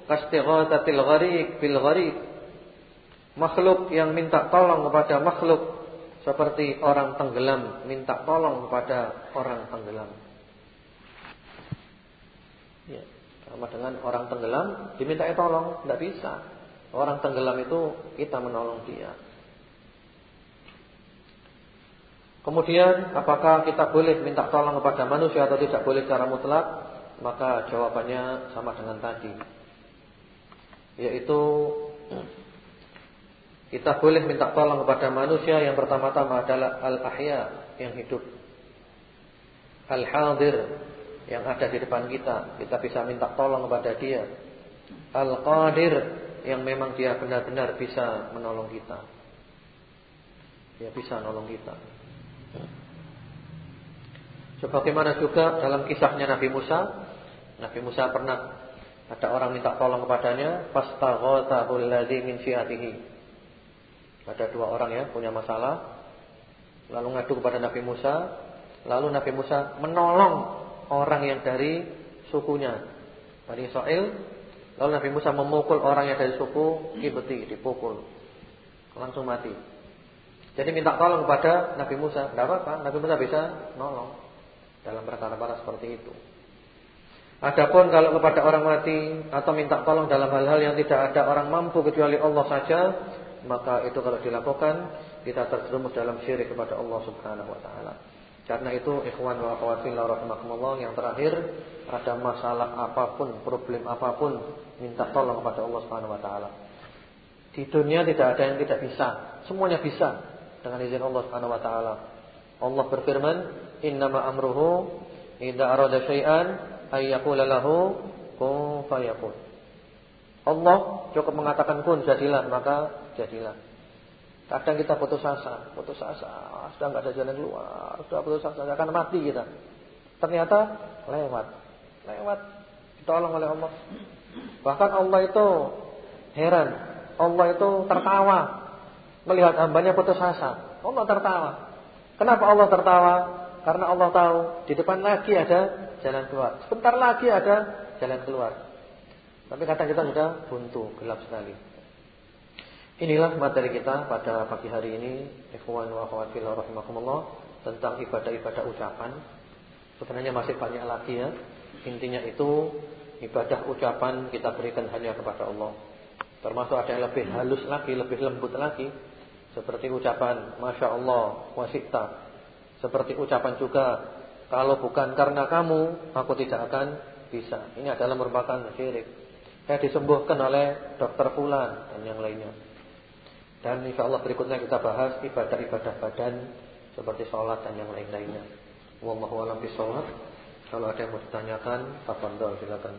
kastighatsatil gharib bil gharib makhluk yang minta tolong kepada makhluk seperti orang tenggelam minta tolong kepada orang tenggelam. Ya sama dengan orang tenggelam diminta tolong tidak bisa. Orang tenggelam itu kita menolong dia. Kemudian apakah kita boleh minta tolong kepada manusia atau tidak boleh secara mutlak? Maka jawabannya sama dengan tadi Yaitu Kita boleh minta tolong kepada manusia Yang pertama-tama adalah Al-Ahya Yang hidup. Al-Hadir Yang ada di depan kita. Kita bisa minta tolong kepada dia. Al-Qadir Yang memang dia benar-benar bisa menolong kita. Dia bisa menolong kita. Sebagaimana juga dalam kisahnya Nabi Musa Nabi Musa pernah ada orang minta tolong kepadanya, fastaghathahu alladhi min. Ada dua orang ya punya masalah, lalu ngadu kepada Nabi Musa, lalu Nabi Musa menolong orang yang dari sukunya Bani Israel, lalu Nabi Musa memukul orang yang dari suku Kibti, dipukul. Langsung mati. Jadi minta tolong kepada Nabi Musa, tidak apa-apa, Nabi Musa bisa nolong dalam perkara-perkara seperti itu. Adapun kalau kepada orang mati atau minta tolong dalam hal-hal yang tidak ada orang mampu kecuali Allah saja, maka itu kalau dilakukan kita terjerumus dalam syirik kepada Allah Subhanahu wa taala. Karena itu ikhwan wa akhwat fillah rahimakumullah yang terakhir ada masalah apa pun, problem apa pun minta tolong kepada Allah Subhanahu wa taala. Di dunia tidak ada yang tidak bisa, semuanya bisa dengan izin Allah Subhanahu wa taala. Allah berfirman, "Innama amruhu idza arada syai'an ayyaqula lahu kun fayakun. Allah cukup mengatakan kun jadilah maka jadilah. Kadang kita putus asa, putus asa, sudah enggak ada jalan keluar, sudah putus asa, akan mati kita. Ternyata lewat, lewat, ditolong oleh Allah. Bahkan Allah itu heran, Allah itu tertawa melihat hambanya putus asa. Allah tertawa. Kenapa Allah tertawa? Karena Allah tahu di depan lagi ada jalan keluar. Sebentar lagi ada jalan keluar. Tapi kata kita sudah buntu, gelap sekali. Inilah materi kita pada pagi hari ini, ikhwan wa akhwat rahimakumullah, tentang ibadah-ibadah ucapan. Sebenarnya masih banyak lagi ya. Intinya itu ibadah ucapan kita berikan hanya kepada Allah. Termasuk ada yang lebih halus lagi, lebih lembut lagi. Seperti ucapan Masya Allah wasita. Seperti ucapan juga kalau bukan karena kamu, aku tidak akan bisa. Ini adalah merupakan syirik. Saya disembuhkan oleh dokter Fulan dan yang lainnya. Dan insya Allah berikutnya kita bahas ibadah-ibadah badan seperti sholat dan yang lain-lainnya. Wallahu a'lam bishawab. Kalau ada yang mau ditanyakan, tafadhol silakan.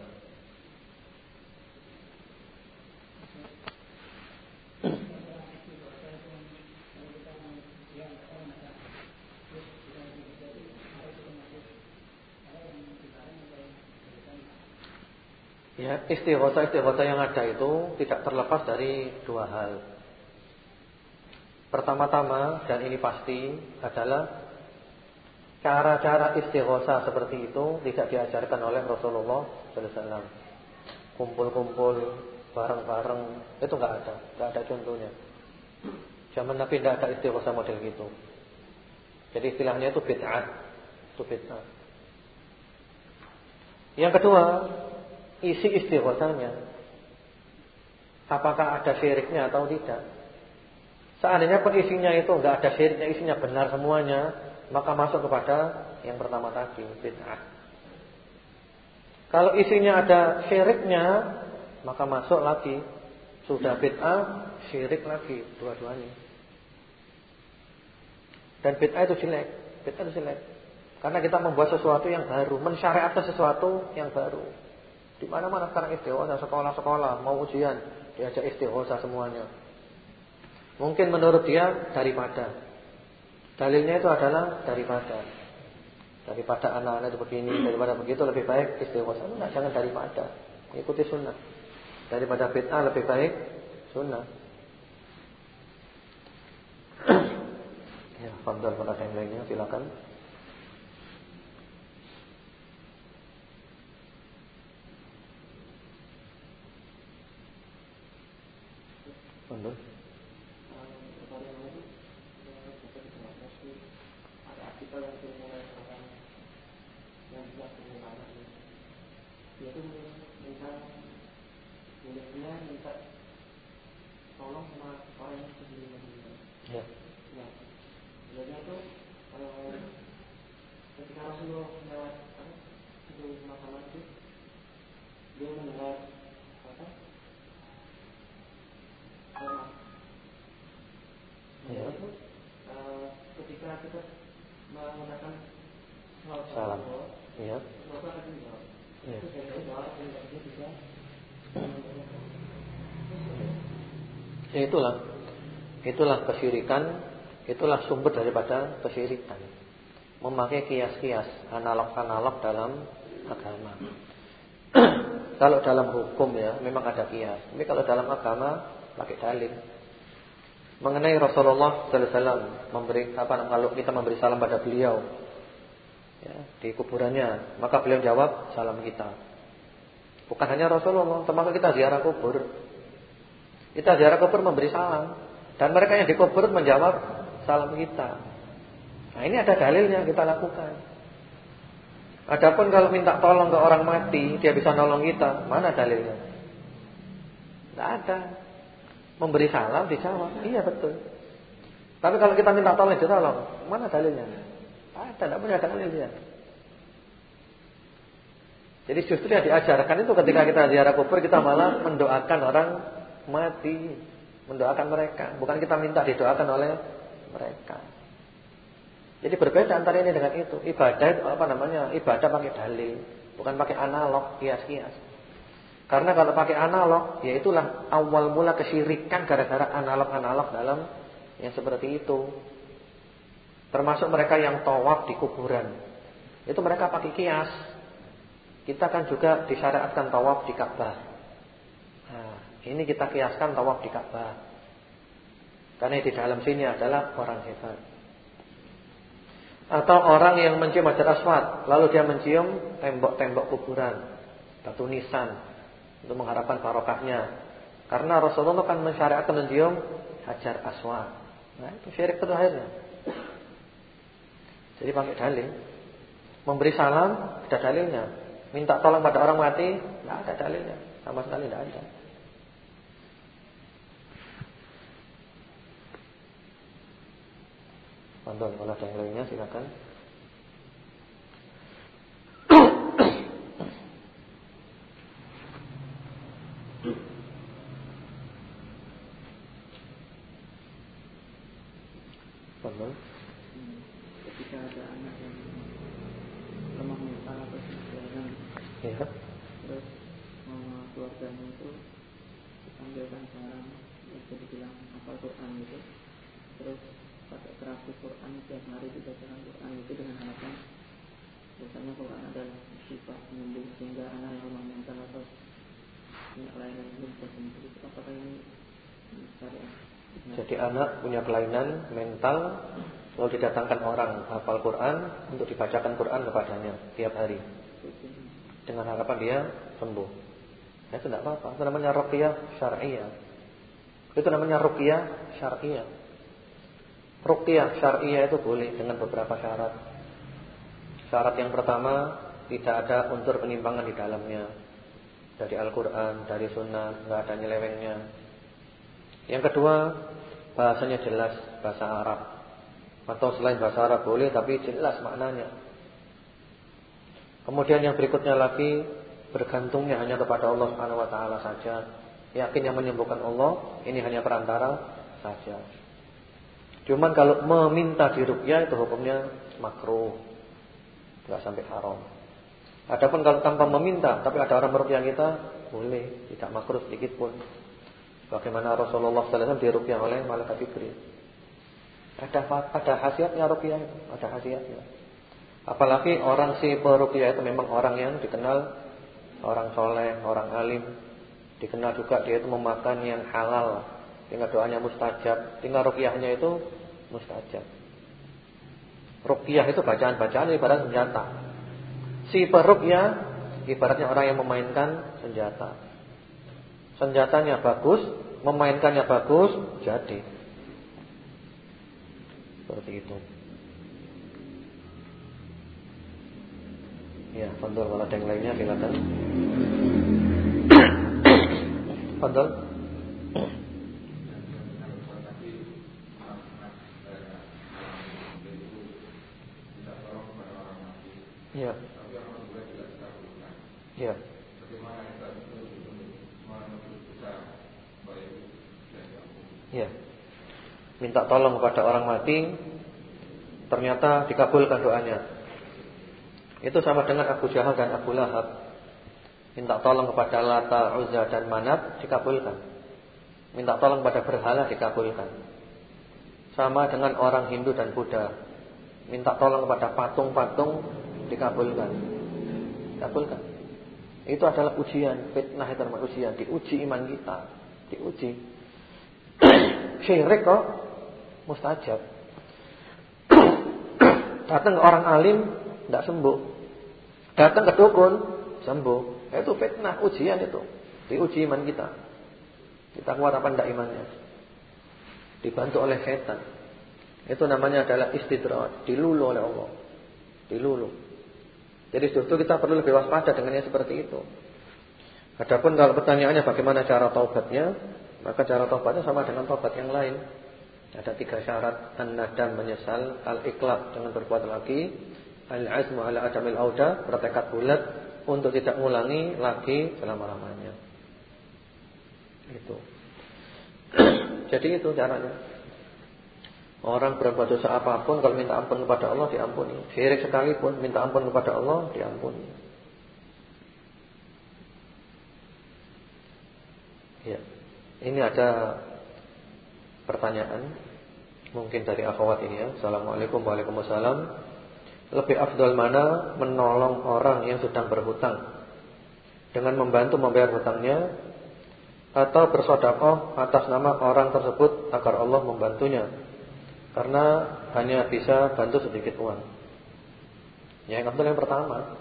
Ya, istighosa-istighosa yang ada itu tidak terlepas dari dua hal. Pertama-tama dan ini pasti adalah cara-cara istighosa seperti itu tidak diajarkan oleh Rasulullah SAW. Kumpul-kumpul bareng-bareng itu nggak ada, nggak ada contohnya. Zaman Nabi tidak ada istighosa model gitu. Jadi istilahnya itu bid'ah, itu bid'ah. Yang kedua, isi istighosanya. Apakah ada syiriknya atau tidak? Seandainya pun isinya itu enggak ada syiriknya, isinya benar semuanya, maka masuk kepada yang pertama tadi, bid'ah. Kalau isinya ada syiriknya, maka masuk lagi sudah bid'ah, syirik lagi dua-duanya. Dan bid'ah itu jelek, bid'ah itu jelek. Karena kita membuat sesuatu yang baru, mensyariatkan sesuatu yang baru. Di mana-mana sekarang istighosa, sekolah-sekolah mau ujian, diajak istighosa semuanya. Mungkin menurut dia daripada. Dalilnya itu adalah daripada. Daripada anak-anak itu begini, daripada begitu lebih baik istighosa. Enggak, jangan daripada. Ikuti sunnah. Daripada bid'ah lebih baik sunnah. ya, fadal pada yang lainnya silakan. Betul. yaitu minta bolehnya minta tolong sama orang yang sebelumnya Ya. Ya. Jadi itu ketika Rasulullah lewat satu masalah itu dia mendengar apa? Ya. Itu, uh, ketika kita menggunakan salam, ya. Dijawab. Ya. Ya itulah. Itulah kesyirikan Itulah sumber daripada kesyirikan. Memakai kias-kias Analog-analog dalam agama. Kalau dalam hukum ya Memang ada kias. Tapi kalau dalam agama Pakai dalil Mengenai Rasulullah SAW memberi apa Kalau kita memberi salam pada beliau ya, Di kuburannya Maka beliau jawab salam kita Bukan hanya Rasulullah Termasuk kita ziarah kubur Kita ziarah kubur memberi salam dan mereka yang dikubur menjawab salam kita. Nah ini ada dalilnya kita lakukan. Adapun kalau minta tolong ke orang mati, dia bisa nolong kita, mana dalilnya? Tidak ada. Memberi salam dijawab, iya betul. Tapi kalau kita minta tolong ditolong, mana dalilnya? Ada, tidak punya dalilnya. Jadi justru yang diajarkan itu ketika kita ziarah kubur kita malah mendoakan orang mati mendoakan mereka, bukan kita minta didoakan oleh mereka. Jadi berbeda antara ini dengan itu. Ibadah itu apa namanya? Ibadah pakai dalil, bukan pakai analog, kias-kias. Karena kalau pakai analog, ya itulah awal mula kesyirikan gara-gara analog-analog dalam yang seperti itu. Termasuk mereka yang tawaf di kuburan. Itu mereka pakai kias. Kita kan juga disyariatkan tawaf di Ka'bah. Ini kita kiaskan tawaf di Ka'bah. Karena di dalam sini adalah orang hebat. Atau orang yang mencium hajar aswad, lalu dia mencium tembok-tembok kuburan, batu nisan untuk mengharapkan barokahnya. Karena Rasulullah kan mensyariatkan mencium hajar aswad. Nah, itu syirik itu akhirnya. Jadi pakai dalil. Memberi salam ada dalilnya. Minta tolong pada orang mati, tidak ada dalilnya. Sama sekali tidak ada. Tonton kalau ada yang lainnya silakan. Tonton. Ketika ada anak yang lemah mental atau sebagainya, ya. terus mama keluarganya itu dipanggilkan sekarang bisa dibilang apa Quran gitu, terus pakai terapi Quran tiap hari dibacakan Quran itu dengan harapan biasanya Quran adalah sifat penyembuh sehingga anak yang lemah mental atau jadi anak punya kelainan mental lalu didatangkan orang hafal Quran untuk dibacakan Quran kepadanya tiap hari dengan harapan dia sembuh. Ya, itu tidak apa-apa. Itu namanya ruqyah syar'iyah. Itu namanya ruqyah syar'iyah. Ruqyah syariah itu boleh dengan beberapa syarat. Syarat yang pertama tidak ada unsur penimbangan di dalamnya. Dari Al-Qur'an, dari sunnah, enggak ada nyelewengnya. Yang kedua, bahasanya jelas, bahasa Arab. Atau selain bahasa Arab boleh tapi jelas maknanya. Kemudian yang berikutnya lagi bergantungnya hanya kepada Allah Subhanahu wa taala saja. Yakin yang menyembuhkan Allah, ini hanya perantara saja. Cuman kalau meminta diruqyah itu hukumnya makruh. Enggak sampai haram. Adapun kalau tanpa meminta tapi ada orang meruqyah kita, boleh, tidak makruh sedikit pun. Bagaimana Rasulullah sallallahu alaihi wasallam diruqyah oleh malaikat Jibril. Ada ada khasiatnya ruqyah itu, ada khasiatnya. Apalagi orang si peruqyah itu memang orang yang dikenal orang soleh, orang alim, dikenal juga dia itu memakan yang halal, tinggal doanya mustajab, tinggal ruqyahnya itu mustajab. Ruqyah itu bacaan-bacaan ibarat senjata. Si peruqyah ibaratnya orang yang memainkan senjata. Senjatanya bagus, memainkannya bagus, jadi. Seperti itu. Ya, Fadol kalau ada yang lainnya silakan. Fadol. Ya. Ya. Ya. Minta tolong kepada orang mati ternyata dikabulkan doanya. Itu sama dengan Abu Jahal dan Abu Lahab. Minta tolong kepada Lata, Uzza dan Manat dikabulkan. Minta tolong kepada berhala dikabulkan. Sama dengan orang Hindu dan Buddha. Minta tolong kepada patung-patung dikabulkan. Dikabulkan. Itu adalah ujian, fitnah itu adalah ujian, diuji iman kita, diuji. Syirik kok mustajab. Datang ke orang alim tidak sembuh. Datang ke dukun sembuh. Itu fitnah, ujian itu. Diuji iman kita. Kita kuat apa tidak imannya. Dibantu oleh setan. Itu namanya adalah istidrat, dilulu oleh Allah. Dilulu. Jadi justru kita perlu lebih waspada dengan yang seperti itu. Adapun kalau pertanyaannya bagaimana cara taubatnya, maka cara taubatnya sama dengan taubat yang lain. Ada tiga syarat An-nadam menyesal. Al-iqlab dengan berbuat lagi. Al-azmu ala adamil auda Bertekad bulat Untuk tidak mengulangi lagi selama-lamanya. Itu. Jadi itu caranya Orang berbuat dosa apa pun Kalau minta ampun kepada Allah diampuni Syirik sekalipun minta ampun kepada Allah diampuni Ya Ini ada pertanyaan mungkin dari akhwat ini ya. Assalamualaikum Waalaikumsalam. Lebih afdal mana menolong orang yang sedang berhutang dengan membantu membayar hutangnya atau bersedekah atas nama orang tersebut agar Allah membantunya. Karena hanya bisa bantu sedikit uang. Ya, yang yang pertama.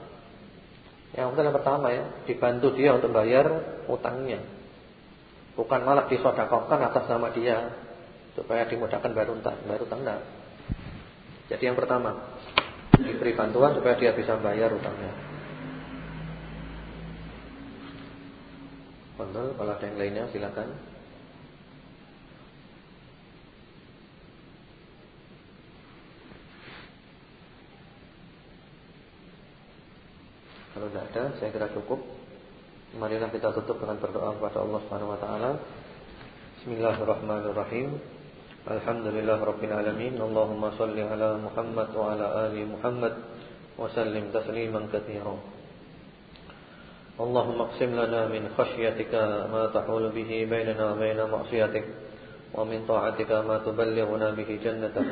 Yang yang pertama ya, dibantu dia untuk bayar utangnya. Bukan malah disodakokkan atas nama dia supaya dimudahkan bayar utang, bayar utang. Jadi yang pertama, diberi bantuan supaya dia bisa bayar utangnya. Kalau ada yang lainnya silakan. Kalau tidak ada, saya kira cukup. Marilah kita tutup dengan berdoa kepada Allah Subhanahu wa taala. Bismillahirrahmanirrahim. Alhamdulillah Rabbil Alamin Allahumma salli ala Muhammad wa ala ali Muhammad Wa sallim tasliman kathira Allahumma qsim lana min khashyatika Ma tahulu bihi bainana wa baina maksiatik Wa min ta'atika ma tuballighuna bihi jannatak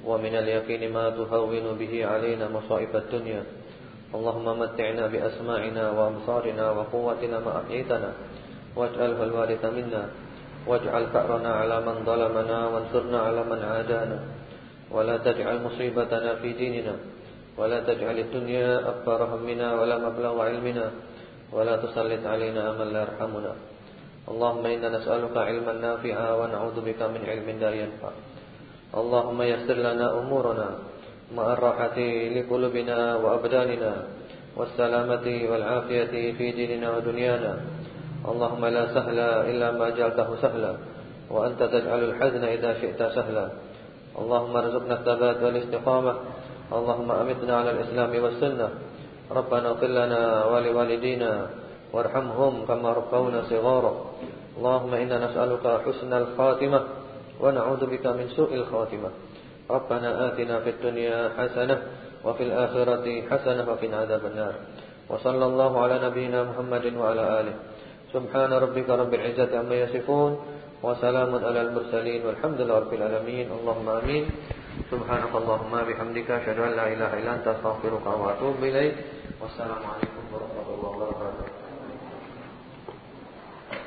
Wa min al-yaqini ma tuhawwinu bihi alina masaibat dunya Asma'ina wa amsarina wa quwwatina ma ahyitana Waj'alhu al-waritha minna واجعل ثأرنا على من ظلمنا وانصرنا على من عادانا. ولا تجعل مصيبتنا في ديننا. ولا تجعل الدنيا أكبر همنا ولا مبلغ علمنا. ولا تسلط علينا من لا يرحمنا. اللهم إنا نسألك علما نافعا ونعوذ بك من علم لا ينفع. اللهم يسر لنا أمورنا. مع الراحة لقلوبنا وأبداننا والسلامة والعافية في ديننا ودنيانا. اللهم لا سهل إلا ما جعلته سهلا وأنت تجعل الحزن إذا شئت سهلا. اللهم ارزقنا الثبات والاستقامة. اللهم أمتنا على الإسلام والسنة. ربنا اغفر لنا ولوالدينا وارحمهم كما ربونا صغارا. اللهم إنا نسألك حسن الخاتمة ونعوذ بك من سوء الخاتمة. ربنا آتنا في الدنيا حسنة وفي الآخرة حسنة وقنا عذاب النار. وصلى الله على نبينا محمد وعلى آله. سبحان ربك رب العزة عما يصفون وسلام على المرسلين والحمد لله رب العالمين. اللهم آمين. سبحانك اللهم بحمدك أشهد أن لا إله إلا أنت أستغفرك وأتوب إليك. والسلام عليكم ورحمة الله وبركاته.